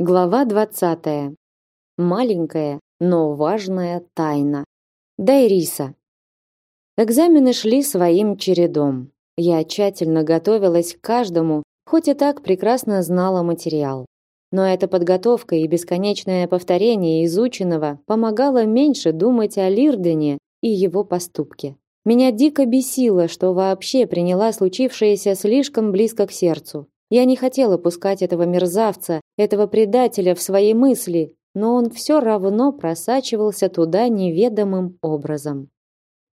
Глава 20. Маленькая, но важная тайна. Дайриса. Экзамены шли своим чередом. Я тщательно готовилась к каждому, хоть и так прекрасно знала материал. Но эта подготовка и бесконечное повторение изученного помогало меньше думать о Лирдене и его поступке. Меня дико бесило, что вообще приняла случившееся слишком близко к сердцу. Я не хотела пускать этого мерзавца, этого предателя в свои мысли, но он все равно просачивался туда неведомым образом.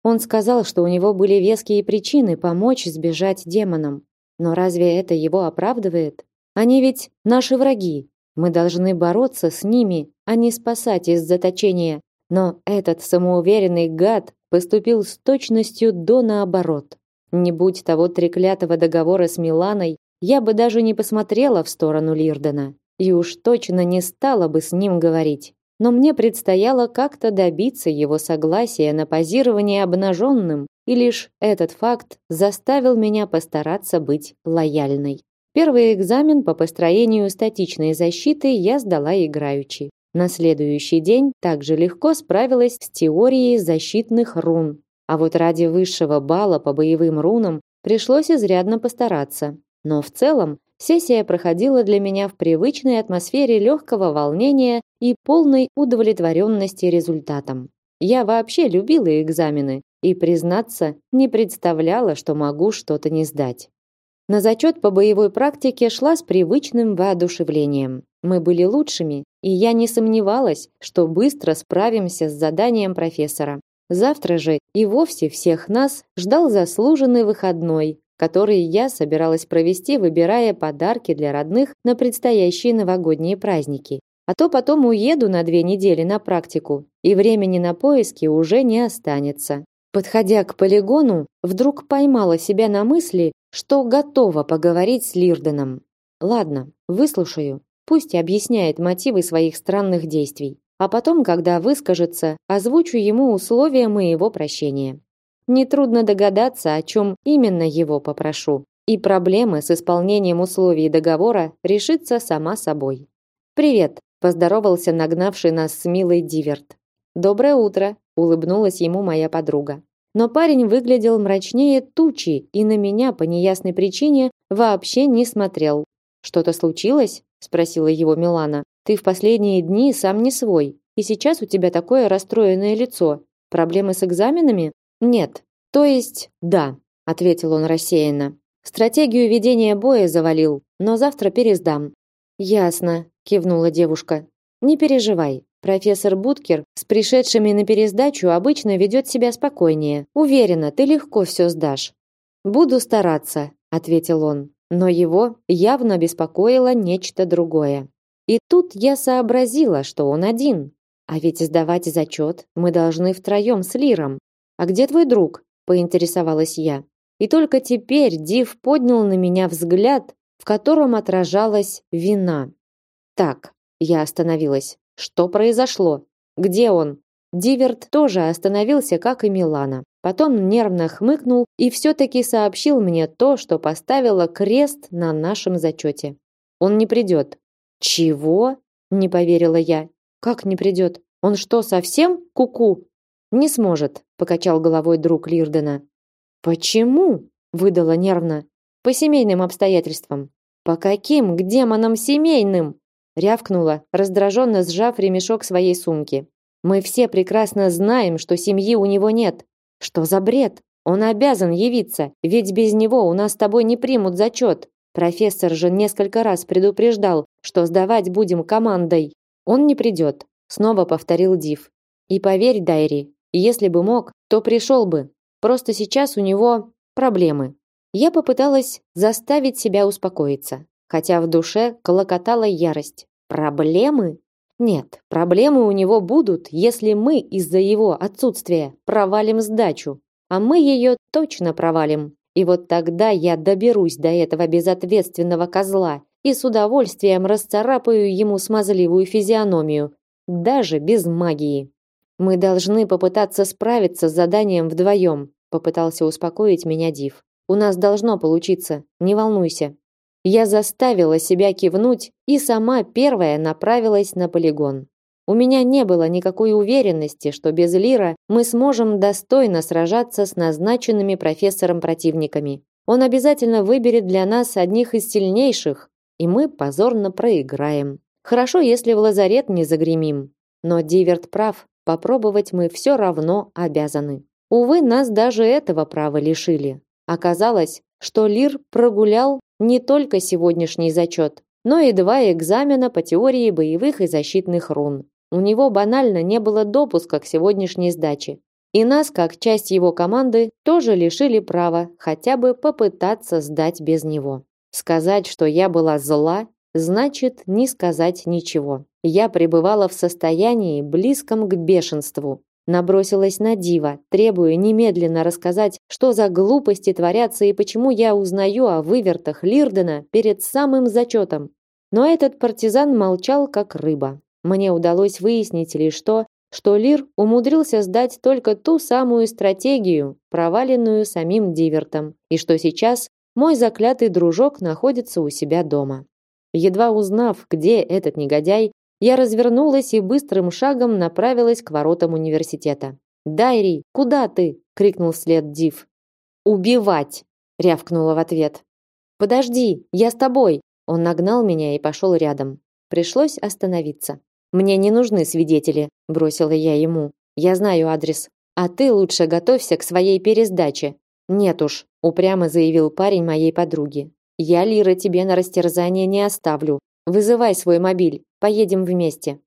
Он сказал, что у него были веские причины помочь сбежать демонам. Но разве это его оправдывает? Они ведь наши враги. Мы должны бороться с ними, а не спасать из заточения. Но этот самоуверенный гад поступил с точностью до наоборот. Не будь того треклятого договора с Миланой, я бы даже не посмотрела в сторону Лирдена и уж точно не стала бы с ним говорить. Но мне предстояло как-то добиться его согласия на позирование обнаженным, и лишь этот факт заставил меня постараться быть лояльной. Первый экзамен по построению статичной защиты я сдала играючи. На следующий день также легко справилась с теорией защитных рун. А вот ради высшего балла по боевым рунам пришлось изрядно постараться. Но в целом сессия проходила для меня в привычной атмосфере легкого волнения и полной удовлетворенности результатом. Я вообще любила экзамены и, признаться, не представляла, что могу что-то не сдать. На зачет по боевой практике шла с привычным воодушевлением. Мы были лучшими, и я не сомневалась, что быстро справимся с заданием профессора. Завтра же и вовсе всех нас ждал заслуженный выходной, который я собиралась провести, выбирая подарки для родных на предстоящие новогодние праздники. А то потом уеду на две недели на практику, и времени на поиски уже не останется. Подходя к полигону, вдруг поймала себя на мысли, что готова поговорить с Лирденом. Ладно, выслушаю. Пусть объясняет мотивы своих странных действий. А потом, когда выскажется, озвучу ему условия моего прощения. Нетрудно догадаться, о чем именно его попрошу. И проблемы с исполнением условий договора решится сама собой. «Привет», – поздоровался нагнавший нас с Милой Диверт. «Доброе утро», – улыбнулась ему моя подруга. Но парень выглядел мрачнее тучи и на меня по неясной причине вообще не смотрел. «Что-то случилось?» – спросила его Милана. «Ты в последние дни сам не свой, и сейчас у тебя такое расстроенное лицо. Проблемы с экзаменами?» Нет. То есть, да, ответил он рассеянно. Стратегию ведения боя завалил, но завтра пересдам. Ясно, кивнула девушка. Не переживай. Профессор Буткер с пришедшими на пересдачу обычно ведет себя спокойнее. Уверена, ты легко все сдашь. Буду стараться, ответил он. Но его явно беспокоило нечто другое. И тут я сообразила, что он один. А ведь сдавать зачет мы должны втроем с Лиром. А где твой друг? поинтересовалась я. И только теперь Див поднял на меня взгляд, в котором отражалась вина. Так, я остановилась. Что произошло? Где он? Диверт тоже остановился, как и Милана. Потом нервно хмыкнул и все-таки сообщил мне то, что поставило крест на нашем зачете. Он не придет. Чего? Не поверила я. Как не придет? Он что, совсем куку? -ку? Не сможет, покачал головой друг Лирдена. Почему? выдала нервно. По семейным обстоятельствам. По каким к демонам семейным? рявкнула, раздраженно сжав ремешок своей сумки. Мы все прекрасно знаем, что семьи у него нет. Что за бред? Он обязан явиться, ведь без него у нас с тобой не примут зачет. Профессор же несколько раз предупреждал, что сдавать будем командой. Он не придет, снова повторил Див. И поверь, Дайри, если бы мог, то пришел бы. Просто сейчас у него проблемы. Я попыталась заставить себя успокоиться, хотя в душе колокотала ярость. Проблемы? Нет, проблемы у него будут, если мы из-за его отсутствия провалим сдачу. А мы ее точно провалим. И вот тогда я доберусь до этого безответственного козла и с удовольствием расцарапаю ему смазливую физиономию, даже без магии. Мы должны попытаться справиться с заданием вдвоем, попытался успокоить меня Див. У нас должно получиться, не волнуйся. Я заставила себя кивнуть и сама первая направилась на полигон. У меня не было никакой уверенности, что без Лира мы сможем достойно сражаться с назначенными профессором противниками. Он обязательно выберет для нас одних из сильнейших, и мы позорно проиграем. Хорошо, если в лазарет не загремим. Но Диверт прав, попробовать мы все равно обязаны. Увы, нас даже этого права лишили. Оказалось, что Лир прогулял не только сегодняшний зачет, но и два экзамена по теории боевых и защитных рун. У него банально не было допуска к сегодняшней сдаче. И нас, как часть его команды, тоже лишили права хотя бы попытаться сдать без него. Сказать, что я была зла, значит не сказать ничего. Я пребывала в состоянии близком к бешенству. Набросилась на Дива, требуя немедленно рассказать, что за глупости творятся и почему я узнаю о вывертах Лирдена перед самым зачетом. Но этот партизан молчал как рыба. Мне удалось выяснить лишь то, что Лир умудрился сдать только ту самую стратегию, проваленную самим Дивертом, и что сейчас мой заклятый дружок находится у себя дома. Едва узнав, где этот негодяй, я развернулась и быстрым шагом направилась к воротам университета. «Дайри, куда ты?» — крикнул вслед Див. «Убивать!» — рявкнула в ответ. «Подожди, я с тобой!» Он нагнал меня и пошел рядом. Пришлось остановиться. Мне не нужны свидетели, бросила я ему. Я знаю адрес. А ты лучше готовься к своей пересдаче. Нет уж, упрямо заявил парень моей подруги. Я Лира тебе на растерзание не оставлю. Вызывай свой мобиль, поедем вместе.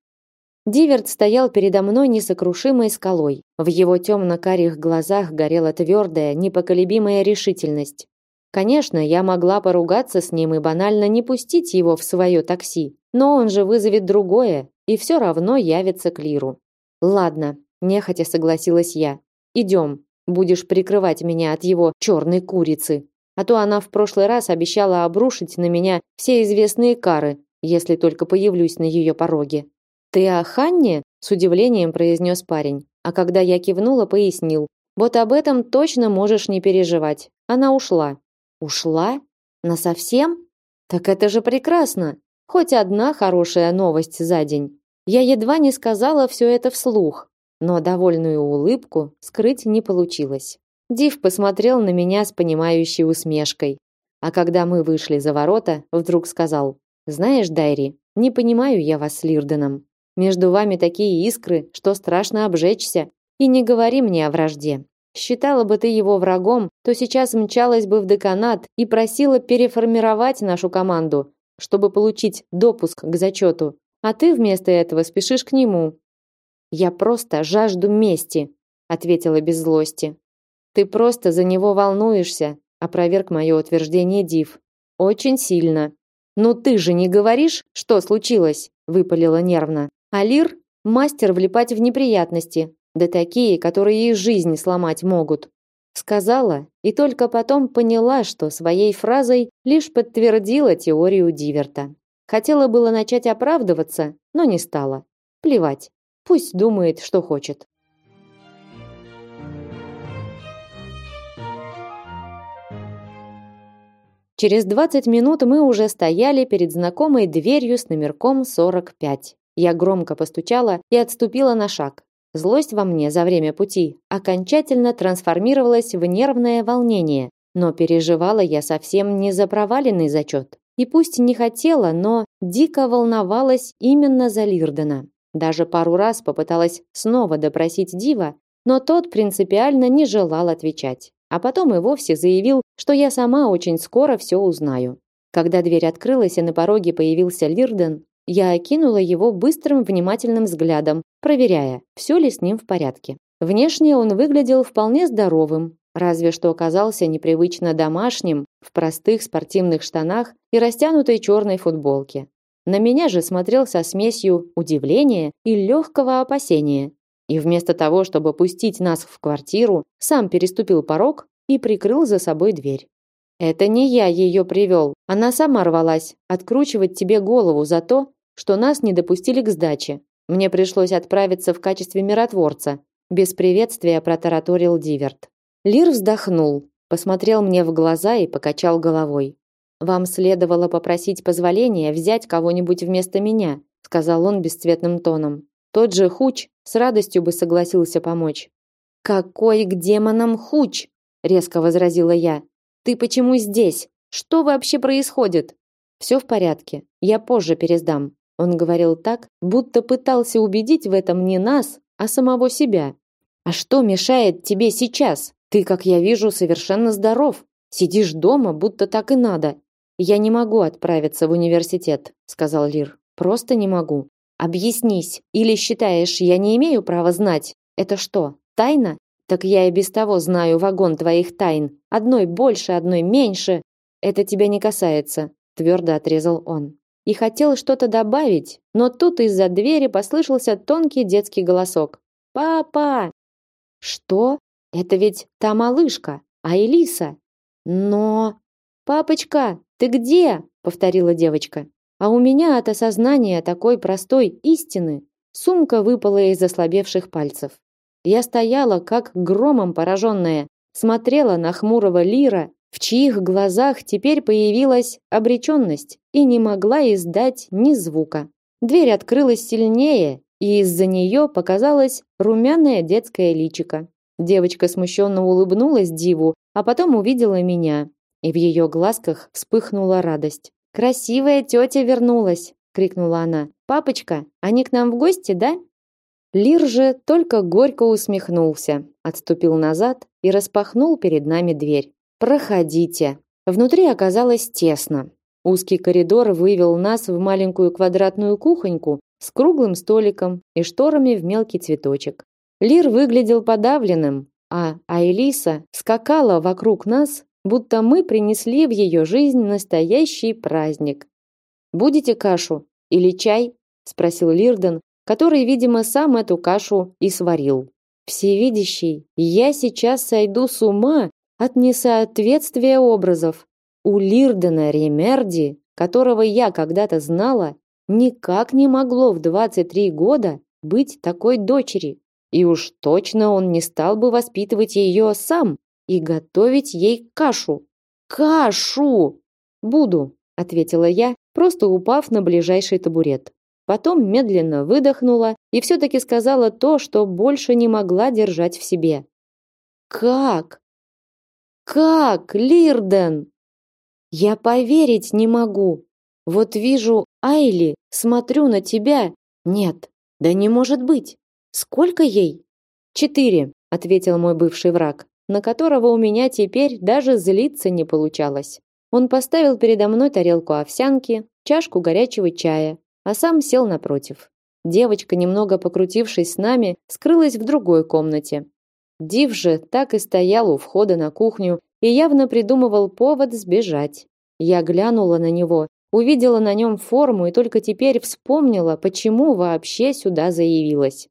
Диверт стоял передо мной несокрушимой скалой. В его темно-карих глазах горела твердая, непоколебимая решительность. Конечно, я могла поругаться с ним и банально не пустить его в свое такси, но он же вызовет другое, и все равно явится к Лиру. Ладно, нехотя согласилась я. Идем, будешь прикрывать меня от его черной курицы. А то она в прошлый раз обещала обрушить на меня все известные кары, если только появлюсь на ее пороге. Ты о Ханне? с удивлением произнес парень. А когда я кивнула, пояснил: "Вот об этом точно можешь не переживать. Она ушла". Ушла? На совсем? Так это же прекрасно. Хоть одна хорошая новость за день. Я едва не сказала все это вслух, но довольную улыбку скрыть не получилось. Див посмотрел на меня с понимающей усмешкой. А когда мы вышли за ворота, вдруг сказал: "Знаешь, Дайри, не понимаю я вас с Лирденом. Между вами такие искры, что страшно обжечься. И не говори мне о вражде. Считала бы ты его врагом, то сейчас мчалась бы в деканат и просила переформировать нашу команду, чтобы получить допуск к зачету а ты вместо этого спешишь к нему. Я просто жажду мести, ответила без злости. Ты просто за него волнуешься, опроверг мое утверждение Див. Очень сильно. Ну ты же не говоришь, что случилось, выпалила нервно. Алир мастер влипать в неприятности, да такие, которые и жизнь сломать могут. Сказала и только потом поняла, что своей фразой лишь подтвердила теорию Диверта. Хотела было начать оправдываться, но не стала. Плевать. Пусть думает, что хочет. Через 20 минут мы уже стояли перед знакомой дверью с номерком 45. Я громко постучала и отступила на шаг. Злость во мне за время пути окончательно трансформировалась в нервное волнение, но переживала я совсем не за проваленный зачет. И пусть не хотела, но дико волновалась именно за Лирдена. Даже пару раз попыталась снова допросить Дива, но тот принципиально не желал отвечать. А потом и вовсе заявил, что я сама очень скоро все узнаю. Когда дверь открылась и на пороге появился Лирден, я окинула его быстрым внимательным взглядом, проверяя, все ли с ним в порядке. Внешне он выглядел вполне здоровым, разве что оказался непривычно домашним в простых спортивных штанах и растянутой черной футболке. На меня же смотрел со смесью удивления и легкого опасения. И вместо того, чтобы пустить нас в квартиру, сам переступил порог и прикрыл за собой дверь. Это не я ее привел, она сама рвалась откручивать тебе голову за то, что нас не допустили к сдаче. Мне пришлось отправиться в качестве миротворца. Без приветствия протараторил Диверт. Лир вздохнул, посмотрел мне в глаза и покачал головой. Вам следовало попросить позволения взять кого-нибудь вместо меня, сказал он бесцветным тоном. Тот же Хуч с радостью бы согласился помочь. Какой к демонам Хуч? резко возразила я. Ты почему здесь? Что вообще происходит? Все в порядке. Я позже пересдам. Он говорил так, будто пытался убедить в этом не нас, а самого себя. А что мешает тебе сейчас? Ты, как я вижу, совершенно здоров. Сидишь дома, будто так и надо. Я не могу отправиться в университет, сказал Лир. Просто не могу. Объяснись, или считаешь, я не имею права знать? Это что, тайна? Так я и без того знаю вагон твоих тайн. Одной больше, одной меньше. Это тебя не касается, твердо отрезал он. И хотел что-то добавить, но тут из-за двери послышался тонкий детский голосок. Папа! Что? Это ведь та малышка, а Элиса. Но Папочка, ты где? повторила девочка. А у меня от осознания такой простой истины сумка выпала из ослабевших пальцев. Я стояла как громом пораженная, смотрела на хмурого Лира, в чьих глазах теперь появилась обреченность, и не могла издать ни звука. Дверь открылась сильнее, и из-за нее показалось румяное детское личико. Девочка смущенно улыбнулась Диву, а потом увидела меня, и в ее глазках вспыхнула радость. «Красивая тетя вернулась!» — крикнула она. «Папочка, они к нам в гости, да?» Лир же только горько усмехнулся, отступил назад и распахнул перед нами дверь. «Проходите». Внутри оказалось тесно. Узкий коридор вывел нас в маленькую квадратную кухоньку с круглым столиком и шторами в мелкий цветочек. Лир выглядел подавленным, а Айлиса скакала вокруг нас, будто мы принесли в ее жизнь настоящий праздник. «Будете кашу или чай?» – спросил Лирден, который, видимо, сам эту кашу и сварил. «Всевидящий, я сейчас сойду с ума от несоответствия образов. У Лирдена Ремерди, которого я когда-то знала, никак не могло в 23 года быть такой дочери. И уж точно он не стал бы воспитывать ее сам и готовить ей кашу. Кашу! Буду, ответила я, просто упав на ближайший табурет. Потом медленно выдохнула и все таки сказала то, что больше не могла держать в себе. Как? Как, Лирден? Я поверить не могу. Вот вижу Айли, смотрю на тебя. Нет, да не может быть. Сколько ей? Четыре, ответил мой бывший враг, на которого у меня теперь даже злиться не получалось. Он поставил передо мной тарелку овсянки, чашку горячего чая, а сам сел напротив. Девочка, немного покрутившись с нами, скрылась в другой комнате. Див же так и стоял у входа на кухню и явно придумывал повод сбежать. Я глянула на него, увидела на нем форму и только теперь вспомнила, почему вообще сюда заявилась.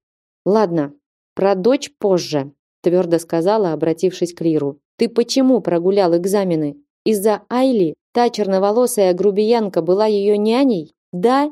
Ладно, про дочь позже, твердо сказала, обратившись к Лиру. Ты почему прогулял экзамены? Из-за Айли? Та черноволосая грубиянка была ее няней? Да?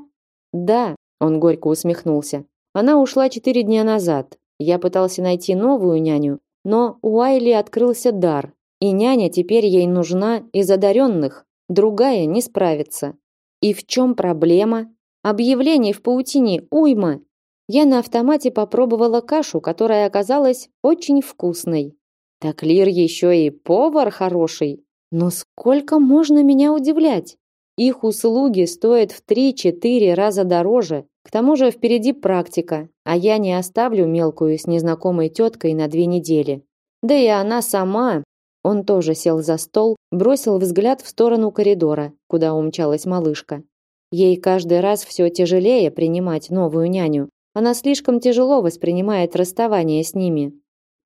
Да, он горько усмехнулся. Она ушла четыре дня назад. Я пытался найти новую няню, но у Айли открылся дар, и няня теперь ей нужна из одаренных, другая не справится. И в чем проблема? Объявлений в паутине уйма. Я на автомате попробовала кашу, которая оказалась очень вкусной. Так Лир еще и повар хороший. Но сколько можно меня удивлять? Их услуги стоят в 3-4 раза дороже. К тому же впереди практика, а я не оставлю мелкую с незнакомой теткой на две недели. Да и она сама. Он тоже сел за стол, бросил взгляд в сторону коридора, куда умчалась малышка. Ей каждый раз все тяжелее принимать новую няню. Она слишком тяжело воспринимает расставание с ними.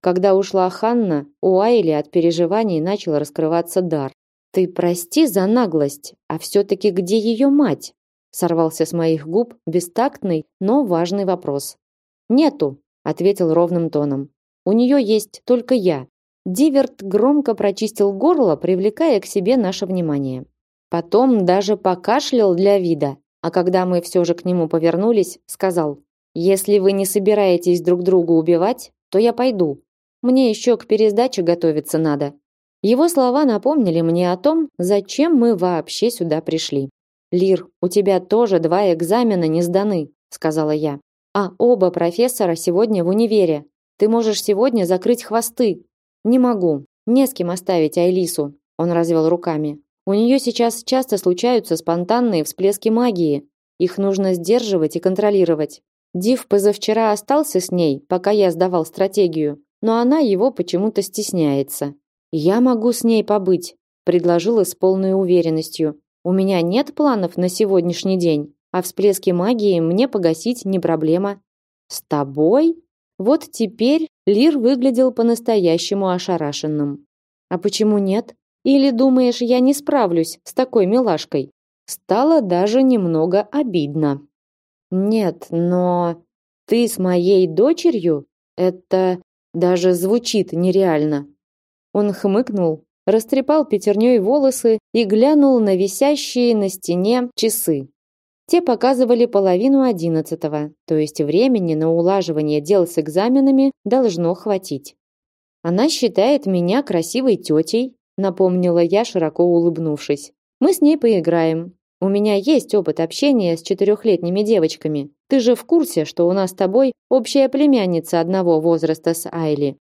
Когда ушла Ханна, у Айли от переживаний начал раскрываться дар. Ты прости за наглость, а все-таки где ее мать? Сорвался с моих губ бестактный, но важный вопрос. Нету, ответил ровным тоном. У нее есть только я. Диверт громко прочистил горло, привлекая к себе наше внимание. Потом даже покашлял для вида, а когда мы все же к нему повернулись, сказал: "Если вы не собираетесь друг друга убивать, то я пойду. Мне еще к пересдаче готовиться надо". Его слова напомнили мне о том, зачем мы вообще сюда пришли. Лир, у тебя тоже два экзамена не сданы, сказала я. А оба профессора сегодня в универе. Ты можешь сегодня закрыть хвосты. Не могу. Не с кем оставить Айлису. Он развел руками. У нее сейчас часто случаются спонтанные всплески магии. Их нужно сдерживать и контролировать. Див позавчера остался с ней, пока я сдавал стратегию, но она его почему-то стесняется. Я могу с ней побыть, предложила с полной уверенностью. У меня нет планов на сегодняшний день, а всплески магии мне погасить не проблема. С тобой? Вот теперь Лир выглядел по-настоящему ошарашенным. А почему нет? Или думаешь, я не справлюсь с такой милашкой? Стало даже немного обидно. Нет, но ты с моей дочерью? Это даже звучит нереально. Он хмыкнул, растрепал пятерней волосы и глянул на висящие на стене часы. Те показывали половину одиннадцатого, то есть времени на улаживание дел с экзаменами должно хватить. Она считает меня красивой тетей, напомнила я, широко улыбнувшись. Мы с ней поиграем. У меня есть опыт общения с четырехлетними девочками. Ты же в курсе, что у нас с тобой общая племянница одного возраста с Айли.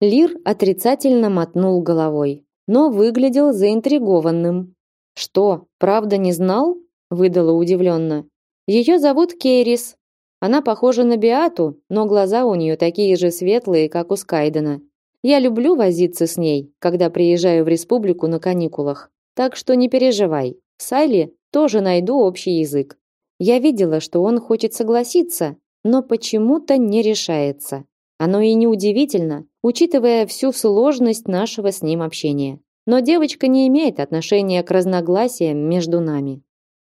Лир отрицательно мотнул головой, но выглядел заинтригованным. Что, правда не знал? выдала удивленно. Ее зовут Керис. Она похожа на Биату, но глаза у нее такие же светлые, как у Скайдена. Я люблю возиться с ней, когда приезжаю в республику на каникулах. Так что не переживай. С Айли тоже найду общий язык. Я видела, что он хочет согласиться, но почему-то не решается. Оно и не удивительно, учитывая всю сложность нашего с ним общения. Но девочка не имеет отношения к разногласиям между нами.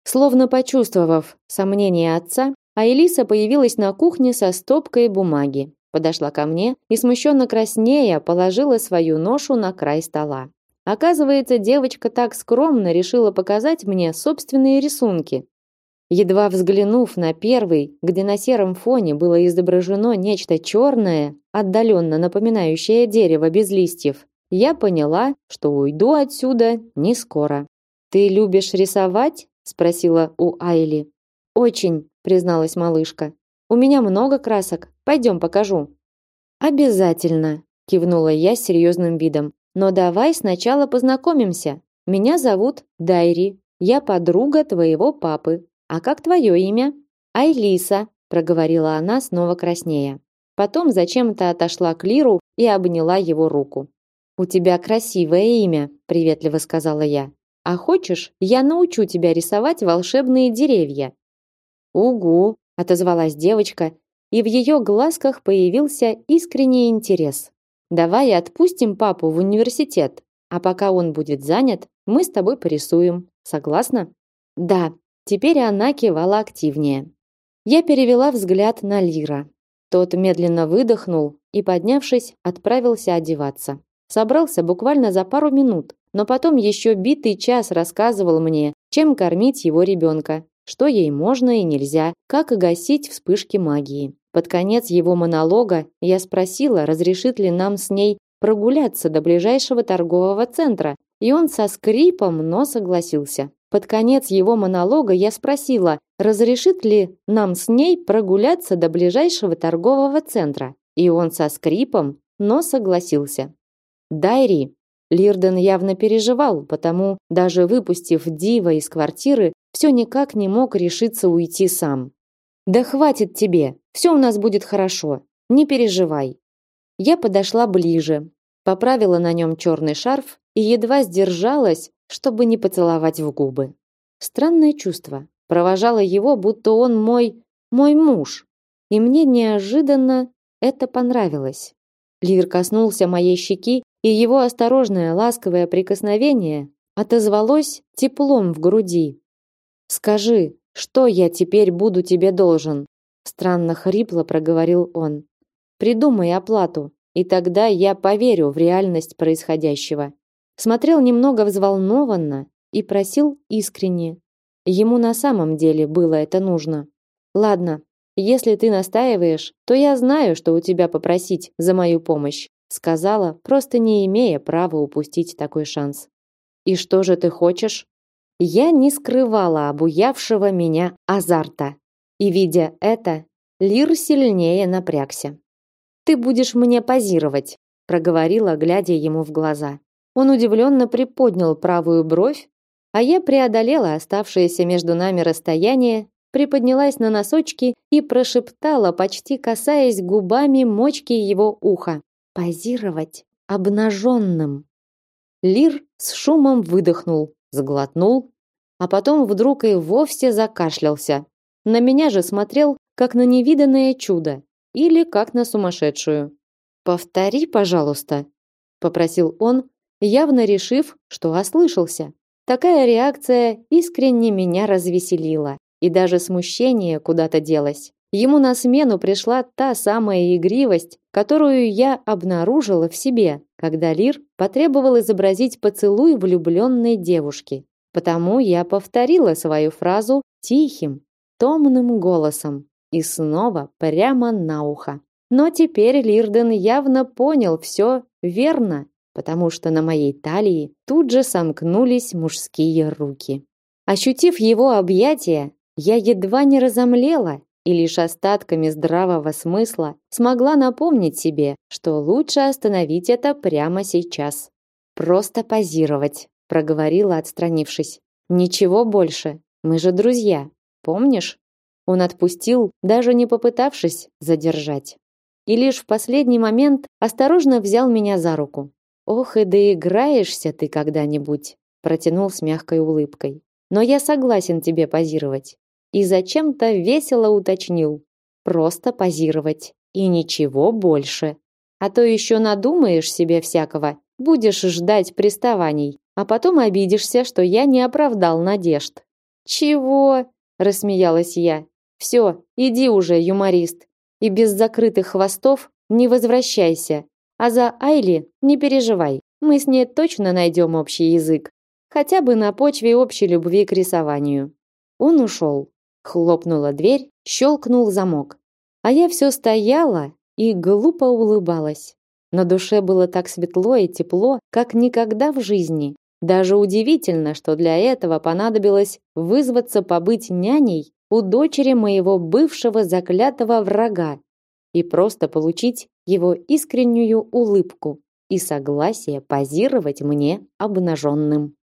Словно почувствовав сомнение отца, Аэлиса появилась на кухне со стопкой бумаги, подошла ко мне и смущенно краснея положила свою ношу на край стола. Оказывается, девочка так скромно решила показать мне собственные рисунки, Едва взглянув на первый, где на сером фоне было изображено нечто черное, отдаленно напоминающее дерево без листьев, я поняла, что уйду отсюда не скоро. Ты любишь рисовать? спросила у Айли. Очень, призналась малышка. У меня много красок. Пойдем покажу. Обязательно, кивнула я с серьезным видом. Но давай сначала познакомимся. Меня зовут Дайри. Я подруга твоего папы. А как твое имя? Айлиса, проговорила она снова краснея. Потом зачем-то отошла к Лиру и обняла его руку. У тебя красивое имя, приветливо сказала я. А хочешь, я научу тебя рисовать волшебные деревья? Угу, отозвалась девочка, и в ее глазках появился искренний интерес. Давай отпустим папу в университет, а пока он будет занят, мы с тобой порисуем. Согласна? Да, Теперь она кивала активнее. Я перевела взгляд на Лира. Тот медленно выдохнул и, поднявшись, отправился одеваться. Собрался буквально за пару минут, но потом еще битый час рассказывал мне, чем кормить его ребенка, что ей можно и нельзя, как гасить вспышки магии. Под конец его монолога я спросила, разрешит ли нам с ней прогуляться до ближайшего торгового центра, и он со скрипом, но согласился. Под конец его монолога я спросила, разрешит ли нам с ней прогуляться до ближайшего торгового центра, и он со скрипом, но согласился. Дайри. Лирден явно переживал, потому, даже выпустив Дива из квартиры, все никак не мог решиться уйти сам. «Да хватит тебе, все у нас будет хорошо, не переживай». Я подошла ближе, поправила на нем черный шарф и едва сдержалась, чтобы не поцеловать в губы. Странное чувство. Провожала его, будто он мой... мой муж. И мне неожиданно это понравилось. Лир коснулся моей щеки, и его осторожное ласковое прикосновение отозвалось теплом в груди. «Скажи, что я теперь буду тебе должен?» Странно хрипло проговорил он. «Придумай оплату, и тогда я поверю в реальность происходящего смотрел немного взволнованно и просил искренне. Ему на самом деле было это нужно. Ладно, если ты настаиваешь, то я знаю, что у тебя попросить за мою помощь. сказала, просто не имея права упустить такой шанс. И что же ты хочешь? Я не скрывала обуявшего меня азарта. И видя это, Лир сильнее напрягся. Ты будешь мне позировать, проговорила, глядя ему в глаза. Он удивленно приподнял правую бровь, а я преодолела оставшееся между нами расстояние, приподнялась на носочки и прошептала, почти касаясь губами мочки его уха: "Позировать обнаженным". Лир с шумом выдохнул, сглотнул, а потом вдруг и вовсе закашлялся. На меня же смотрел как на невиданное чудо или как на сумасшедшую. Повтори, пожалуйста, попросил он, явно решив, что ослышался. Такая реакция искренне меня развеселила, и даже смущение куда-то делось. Ему на смену пришла та самая игривость, которую я обнаружила в себе, когда Лир потребовал изобразить поцелуй влюбленной девушки. Потому я повторила свою фразу тихим, томным голосом и снова прямо на ухо. Но теперь Лирден явно понял все верно, потому что на моей талии тут же сомкнулись мужские руки. Ощутив его объятия, я едва не разомлела и лишь остатками здравого смысла смогла напомнить себе, что лучше остановить это прямо сейчас. Просто позировать, проговорила, отстранившись. Ничего больше. Мы же друзья. Помнишь? Он отпустил, даже не попытавшись задержать. И лишь в последний момент осторожно взял меня за руку. Ох, и доиграешься ты когда-нибудь, протянул с мягкой улыбкой. Но я согласен тебе позировать. И зачем-то весело уточнил: просто позировать и ничего больше. А то еще надумаешь себе всякого, будешь ждать приставаний, а потом обидишься, что я не оправдал надежд. Чего? рассмеялась я. Все, иди уже, юморист. И без закрытых хвостов не возвращайся. А за Айли не переживай. Мы с ней точно найдем общий язык, хотя бы на почве общей любви к рисованию. Он ушел. Хлопнула дверь, щелкнул замок. А я все стояла и глупо улыбалась. На душе было так светло и тепло, как никогда в жизни. Даже удивительно, что для этого понадобилось вызваться побыть няней у дочери моего бывшего заклятого врага и просто получить его искреннюю улыбку и согласие позировать мне обнаженным.